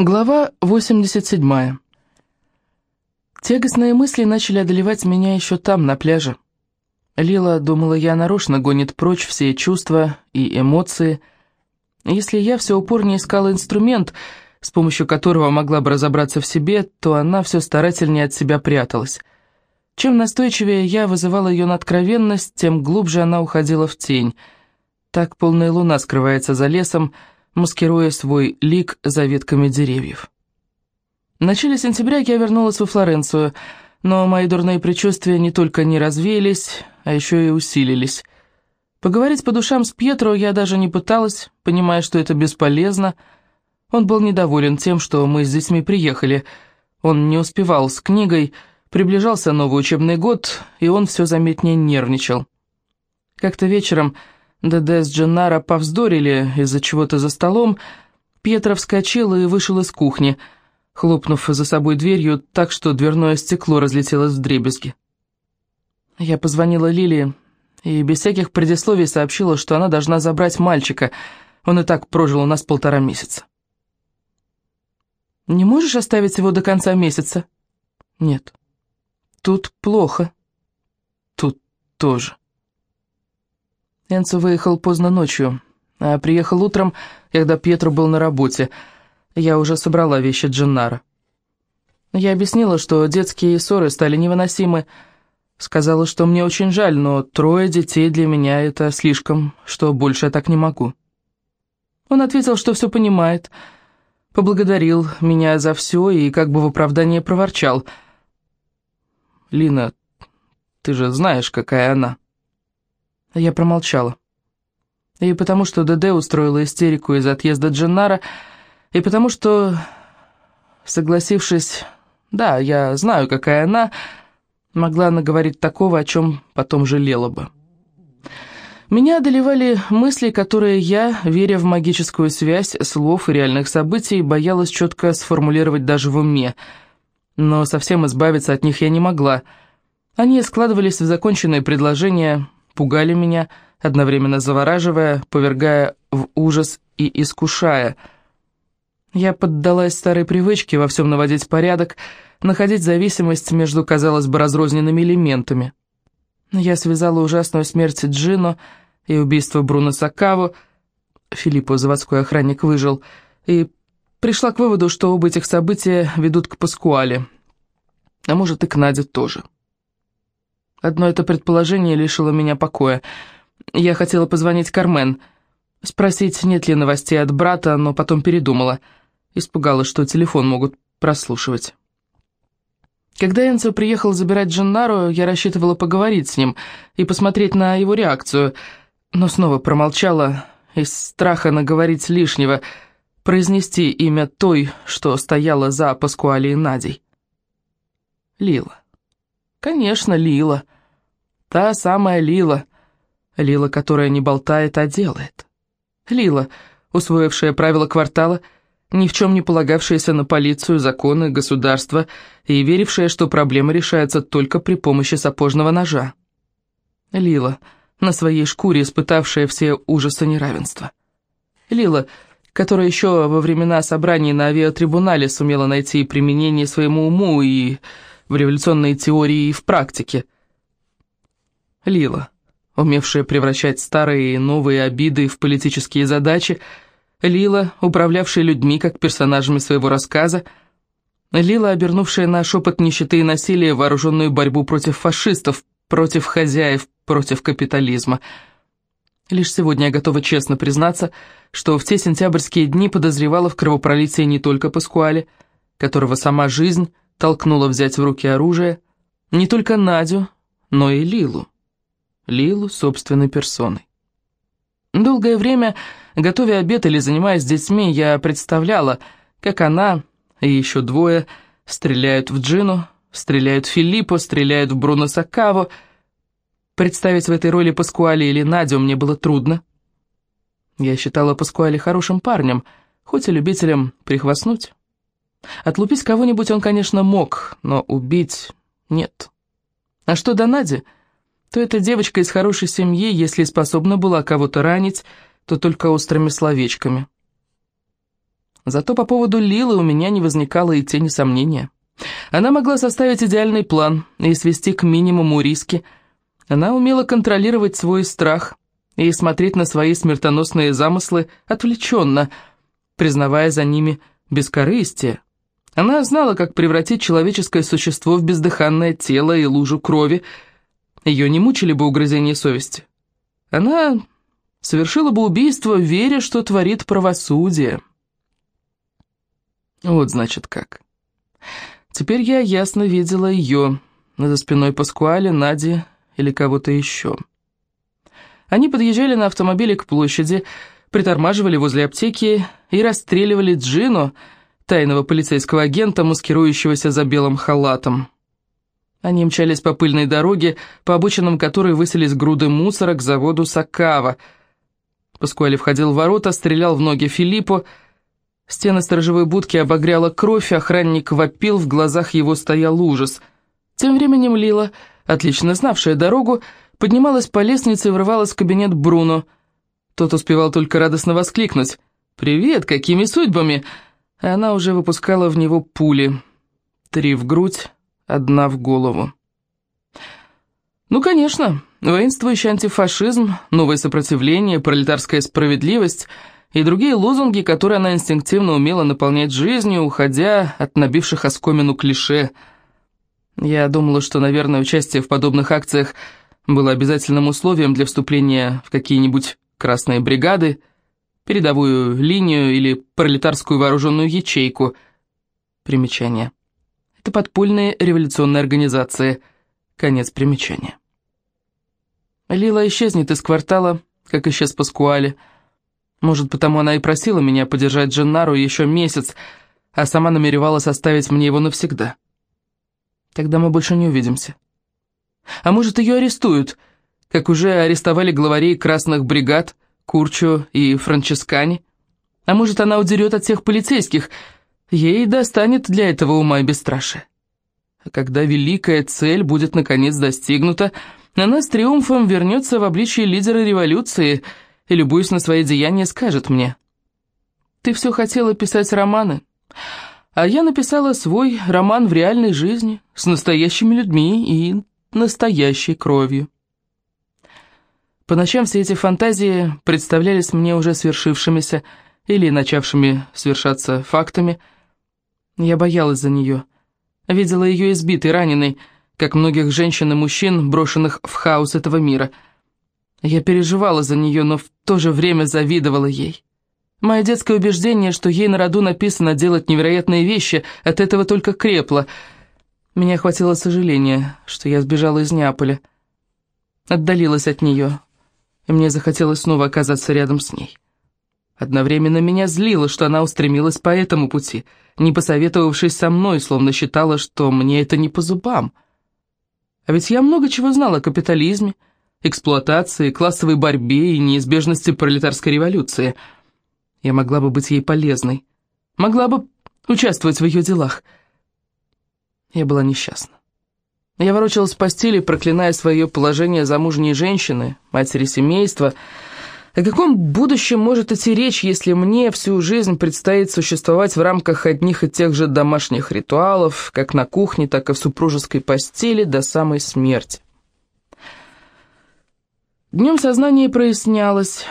Глава 87. Тягостные мысли начали одолевать меня еще там, на пляже. Лила думала, я нарочно гонит прочь все чувства и эмоции. Если я все упорнее искала инструмент, с помощью которого могла бы разобраться в себе, то она все старательнее от себя пряталась. Чем настойчивее я вызывала ее на откровенность, тем глубже она уходила в тень. Так полная луна скрывается за лесом, маскируя свой лик за ветками деревьев. В начале сентября я вернулась во Флоренцию, но мои дурные предчувствия не только не развеялись, а еще и усилились. Поговорить по душам с Пьетро я даже не пыталась, понимая, что это бесполезно. Он был недоволен тем, что мы с детьми приехали. Он не успевал с книгой, приближался новый учебный год, и он все заметнее нервничал. Как-то вечером... Деде с Дженнаро повздорили из-за чего-то за столом. Пьетро вскочил и вышел из кухни, хлопнув за собой дверью так, что дверное стекло разлетелось в дребезги. Я позвонила Лилии и без всяких предисловий сообщила, что она должна забрать мальчика. Он и так прожил у нас полтора месяца. «Не можешь оставить его до конца месяца?» «Нет. Тут плохо. Тут тоже». Энцо выехал поздно ночью, а приехал утром, когда Пьетро был на работе. Я уже собрала вещи Дженнара. Я объяснила, что детские ссоры стали невыносимы. Сказала, что мне очень жаль, но трое детей для меня это слишком, что больше я так не могу. Он ответил, что все понимает, поблагодарил меня за все и как бы в оправдание проворчал. «Лина, ты же знаешь, какая она». Я промолчала. И потому что ДД устроила истерику из отъезда Дженнара, и потому что, согласившись, да, я знаю, какая она, могла наговорить такого, о чем потом жалела бы. Меня одолевали мысли, которые я, веря в магическую связь слов и реальных событий, боялась четко сформулировать даже в уме. Но совсем избавиться от них я не могла. Они складывались в законченные предложения, пугали меня, одновременно завораживая, повергая в ужас и искушая. Я поддалась старой привычке во всем наводить порядок, находить зависимость между, казалось бы, разрозненными элементами. Я связала ужасную смерть Джино и убийство Бруно Сакаву, Филиппо, заводской охранник, выжил, и пришла к выводу, что оба этих события ведут к Паскуале, а может и к Наде тоже. Одно это предположение лишило меня покоя. Я хотела позвонить Кармен, спросить, нет ли новостей от брата, но потом передумала. Испугалась, что телефон могут прослушивать. Когда Энцо приехал забирать Дженнару, я рассчитывала поговорить с ним и посмотреть на его реакцию, но снова промолчала из страха наговорить лишнего, произнести имя той, что стояла за Паскуалей Надей. Лила. Конечно, Лила. Та самая Лила. Лила, которая не болтает, а делает. Лила, усвоившая правила квартала, ни в чем не полагавшаяся на полицию, законы, государство и верившая, что проблема решается только при помощи сапожного ножа. Лила, на своей шкуре испытавшая все ужасы неравенства. Лила, которая еще во времена собраний на авиатрибунале сумела найти применение своему уму и в революционной теории и в практике. Лила, умевшая превращать старые и новые обиды в политические задачи, Лила, управлявшая людьми как персонажами своего рассказа, Лила, обернувшая на шепот нищеты и насилия вооруженную борьбу против фашистов, против хозяев, против капитализма. Лишь сегодня я готова честно признаться, что в те сентябрьские дни подозревала в кровопролитии не только Паскуале, которого сама жизнь толкнула взять в руки оружие не только Надю, но и Лилу. Лилу собственной персоной. Долгое время, готовя обед или занимаясь с детьми, я представляла, как она и еще двое стреляют в Джину, стреляют в Филиппо, стреляют в Бруно Сакаво. Представить в этой роли Паскуале или Надю мне было трудно. Я считала Паскуале хорошим парнем, хоть и любителем прихвастнуть. Отлупить кого-нибудь он, конечно, мог, но убить нет. А что до Нади, то эта девочка из хорошей семьи, если способна была кого-то ранить, то только острыми словечками. Зато по поводу Лилы у меня не возникало и тени сомнения. Она могла составить идеальный план и свести к минимуму риски. Она умела контролировать свой страх и смотреть на свои смертоносные замыслы отвлеченно, признавая за ними бескорыстие. Она знала, как превратить человеческое существо в бездыханное тело и лужу крови. Ее не мучили бы угрызения совести. Она совершила бы убийство, веря, что творит правосудие. Вот значит как. Теперь я ясно видела ее за спиной Паскуали, Нади или кого-то еще. Они подъезжали на автомобиле к площади, притормаживали возле аптеки и расстреливали Джину, тайного полицейского агента, маскирующегося за белым халатом. Они мчались по пыльной дороге, по обочинам которой высились груды мусора к заводу Сакава. Паскуали входил в ворота, стрелял в ноги Филиппу, Стены сторожевой будки обогряла кровь, охранник вопил, в глазах его стоял ужас. Тем временем Лила, отлично знавшая дорогу, поднималась по лестнице и врывалась в кабинет Бруно. Тот успевал только радостно воскликнуть. «Привет, какими судьбами?» И она уже выпускала в него пули. Три в грудь, одна в голову. Ну, конечно, воинствующий антифашизм, новое сопротивление, пролетарская справедливость — и другие лозунги, которые она инстинктивно умела наполнять жизнью, уходя от набивших оскомину клише. Я думала, что, наверное, участие в подобных акциях было обязательным условием для вступления в какие-нибудь красные бригады, передовую линию или пролетарскую вооруженную ячейку. Примечание. Это подпольные революционные организации. Конец примечания. Лила исчезнет из квартала, как исчез Паскуале, может, потому она и просила меня подержать Дженнару еще месяц, а сама намеревалась оставить мне его навсегда. Тогда мы больше не увидимся. А может, ее арестуют, как уже арестовали главарей красных бригад, Курчо и Франческани. А может, она удерет от всех полицейских, ей достанет для этого ума и бесстрашия. А когда великая цель будет наконец достигнута, она с триумфом вернется в обличье лидера революции — и, любуясь на свои деяния, скажет мне, «Ты все хотела писать романы, а я написала свой роман в реальной жизни, с настоящими людьми и настоящей кровью». По ночам все эти фантазии представлялись мне уже свершившимися или начавшими свершаться фактами. Я боялась за нее, видела ее избитой, раненой, как многих женщин и мужчин, брошенных в хаос этого мира – я переживала за нее, но в то же время завидовала ей. Мое детское убеждение, что ей на роду написано делать невероятные вещи, от этого только крепло. Меня охватило сожаление, что я сбежала из Неаполя. Отдалилась от нее, и мне захотелось снова оказаться рядом с ней. Одновременно меня злило, что она устремилась по этому пути, не посоветовавшись со мной, словно считала, что мне это не по зубам. А ведь я много чего знала о капитализме, эксплуатации, классовой борьбе и неизбежности пролетарской революции. Я могла бы быть ей полезной, могла бы участвовать в ее делах. Я была несчастна. Я ворочалась в постели, проклиная свое положение замужней женщины, матери семейства. О каком будущем может идти речь, если мне всю жизнь предстоит существовать в рамках одних и тех же домашних ритуалов, как на кухне, так и в супружеской постели до самой смерти? Днем сознание прояснялось,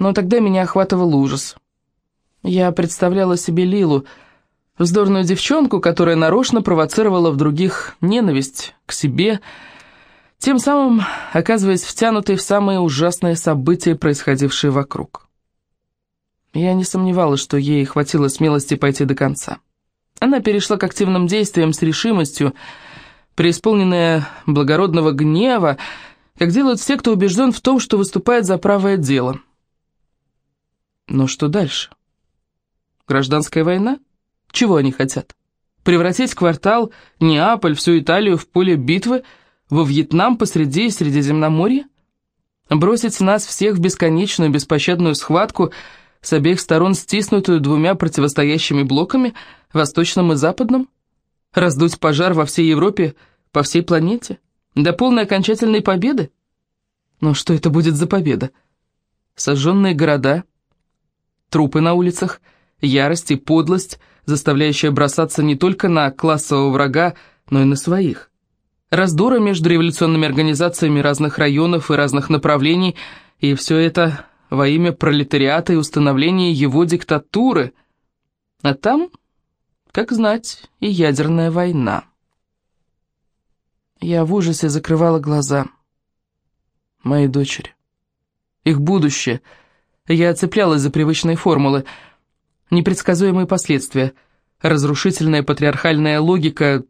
но тогда меня охватывал ужас. Я представляла себе Лилу, вздорную девчонку, которая нарочно провоцировала в других ненависть к себе, тем самым оказываясь втянутой в самые ужасные события, происходившие вокруг. Я не сомневалась, что ей хватило смелости пойти до конца. Она перешла к активным действиям с решимостью, преисполненная благородного гнева, как делают все, кто убежден в том, что выступает за правое дело. Но что дальше? Гражданская война? Чего они хотят? Превратить квартал Неаполь, всю Италию в поле битвы, во Вьетнам посреди Средиземноморья? Бросить нас всех в бесконечную беспощадную схватку, с обеих сторон стиснутую двумя противостоящими блоками, восточным и западным? Раздуть пожар во всей Европе, по всей планете? До полной окончательной победы? Но что это будет за победа? Сожженные города, трупы на улицах ярость и подлость, заставляющая бросаться не только на классового врага, но и на своих. Раздоры между революционными организациями разных районов и разных направлений, и все это во имя пролетариата и установления его диктатуры. А там, как знать, и ядерная война. Я в ужасе закрывала глаза. Мои дочери. Их будущее. Я цеплялась за привычные формулы. Непредсказуемые последствия. Разрушительная патриархальная логика.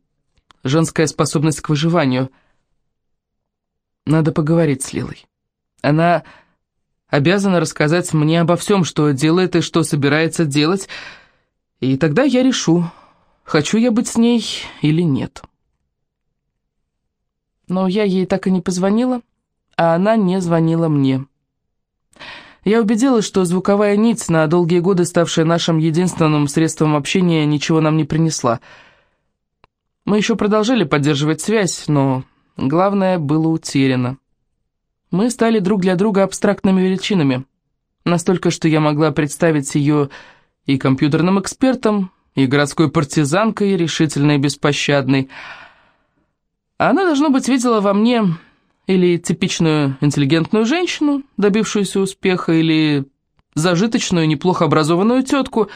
Женская способность к выживанию. Надо поговорить с Лилой. Она обязана рассказать мне обо всем, что делает и что собирается делать, и тогда я решу, хочу я быть с ней или нет» но я ей так и не позвонила, а она не звонила мне. Я убедилась, что звуковая нить, на долгие годы ставшая нашим единственным средством общения, ничего нам не принесла. Мы еще продолжали поддерживать связь, но главное было утеряно. Мы стали друг для друга абстрактными величинами, настолько, что я могла представить ее и компьютерным экспертом, и городской партизанкой, решительной и беспощадной, она, должно быть, видела во мне или типичную интеллигентную женщину, добившуюся успеха, или зажиточную, неплохо образованную тетку,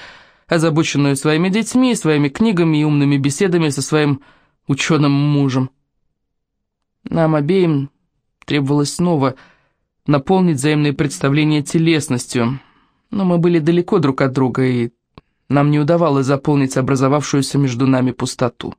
озабоченную своими детьми, своими книгами и умными беседами со своим ученым мужем. Нам обеим требовалось снова наполнить взаимные представления телесностью, но мы были далеко друг от друга, и нам не удавалось заполнить образовавшуюся между нами пустоту.